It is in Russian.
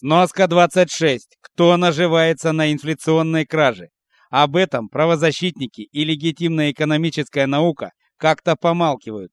Сноска 26. Кто наживается на инфляционной краже? Об этом правозащитники и легитимная экономическая наука как-то помалкивают.